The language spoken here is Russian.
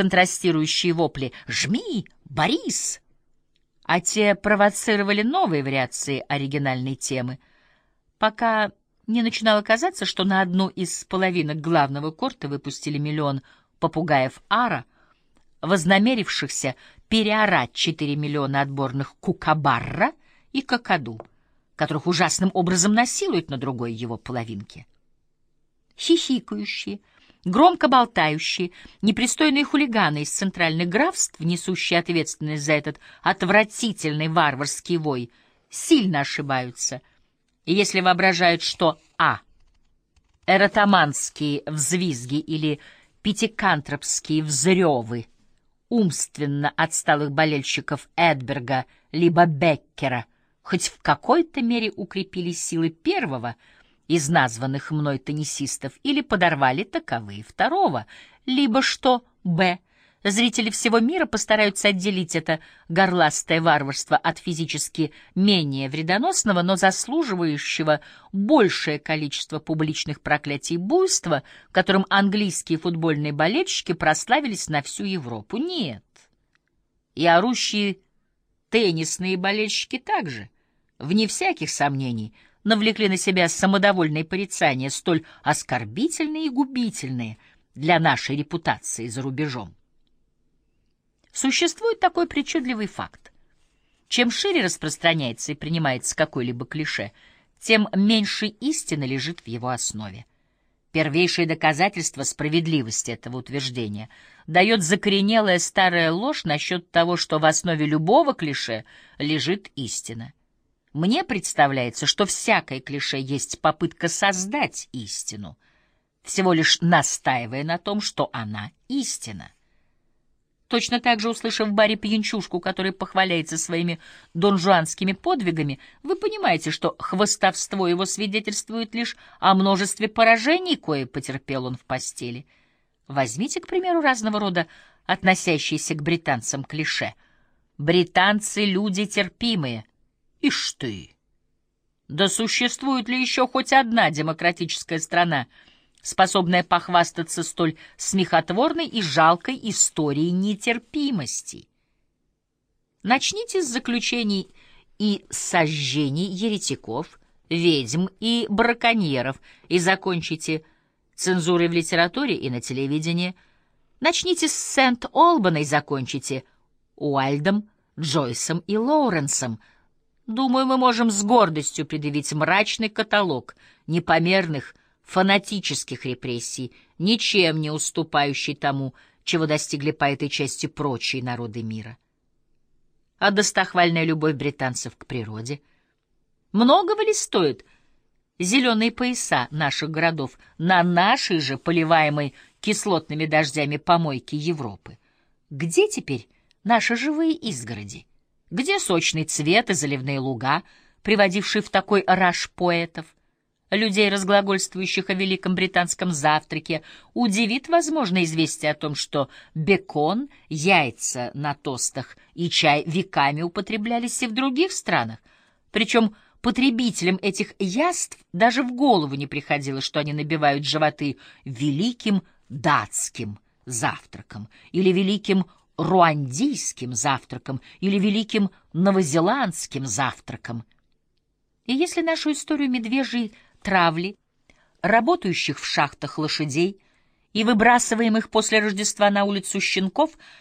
контрастирующие вопли «Жми! Борис!», а те провоцировали новые вариации оригинальной темы, пока не начинало казаться, что на одну из половинок главного корта выпустили миллион попугаев ара, вознамерившихся переорать 4 миллиона отборных кукабарра и какаду, которых ужасным образом насилуют на другой его половинке. Хихикающие, громко болтающие, непристойные хулиганы из центральных графств, несущие ответственность за этот отвратительный варварский вой, сильно ошибаются, если воображают, что а. эротоманские взвизги или пятикантропские взрёвы умственно отсталых болельщиков Эдберга либо Беккера хоть в какой-то мере укрепили силы первого из названных мной теннисистов или подорвали таковые второго, либо что Б. Зрители всего мира постараются отделить это горластое варварство от физически менее вредоносного, но заслуживающего большее количество публичных проклятий буйства, которым английские футбольные болельщики прославились на всю Европу. Нет. И орущие теннисные болельщики также, вне всяких сомнений, навлекли на себя самодовольные порицания, столь оскорбительные и губительные для нашей репутации за рубежом. Существует такой причудливый факт. Чем шире распространяется и принимается какое-либо клише, тем меньше истины лежит в его основе. Первейшее доказательство справедливости этого утверждения дает закоренелая старая ложь насчет того, что в основе любого клише лежит истина. Мне представляется, что всякое клише есть попытка создать истину, всего лишь настаивая на том, что она истина. Точно так же, услышав в баре пьянчушку, который похваляется своими донжуанскими подвигами, вы понимаете, что хвостовство его свидетельствует лишь о множестве поражений, кое потерпел он в постели. Возьмите, к примеру, разного рода относящиеся к британцам клише. «Британцы — люди терпимые». Ишь ты! Да существует ли еще хоть одна демократическая страна — способная похвастаться столь смехотворной и жалкой историей нетерпимости. Начните с заключений и сожжений еретиков, ведьм и браконьеров и закончите цензурой в литературе и на телевидении. Начните с Сент-Олбана и закончите Уальдом, Джойсом и Лоуренсом. Думаю, мы можем с гордостью предъявить мрачный каталог непомерных, фанатических репрессий, ничем не уступающий тому, чего достигли по этой части прочие народы мира. А достохвальная любовь британцев к природе? Многого ли стоит зеленые пояса наших городов на нашей же поливаемой кислотными дождями помойки Европы? Где теперь наши живые изгороди? Где сочный цвет и заливные луга, приводившие в такой раж поэтов? людей, разглагольствующих о великом британском завтраке, удивит, возможно, известие о том, что бекон, яйца на тостах и чай веками употреблялись и в других странах. Причем потребителям этих яств даже в голову не приходило, что они набивают животы великим датским завтраком или великим руандийским завтраком или великим новозеландским завтраком. И если нашу историю медвежьей травли, работающих в шахтах лошадей и выбрасываемых после Рождества на улицу щенков